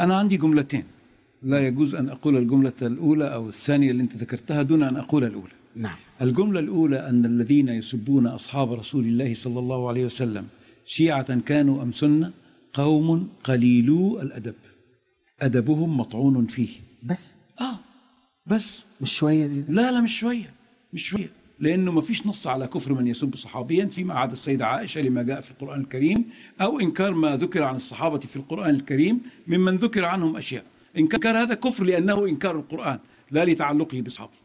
أنا عندي جملتين. لا يجوز أن أقول الجملة الأولى أو الثانية اللي أنت ذكرتها دون أن أقول الأولى. نعم. الجملة الأولى أن الذين يسبون أصحاب رسول الله صلى الله عليه وسلم شيعة كانوا أم سنة؟ قوم قليلو الأدب. أدبهم مطعون فيه. بس. آه بس. مش شوية دي؟ لا لا مش شوية. مش شوية. لأنه ما فيش نص على كفر من يسب صحابيا فيما عدا السيدة عائشة لما جاء في القرآن الكريم أو إنكار ما ذكر عن الصحابة في القرآن الكريم ممن ذكر عنهم أشياء. إنكار هذا كفر لأنه إنكار القرآن لا لتعلقه بأصحابه.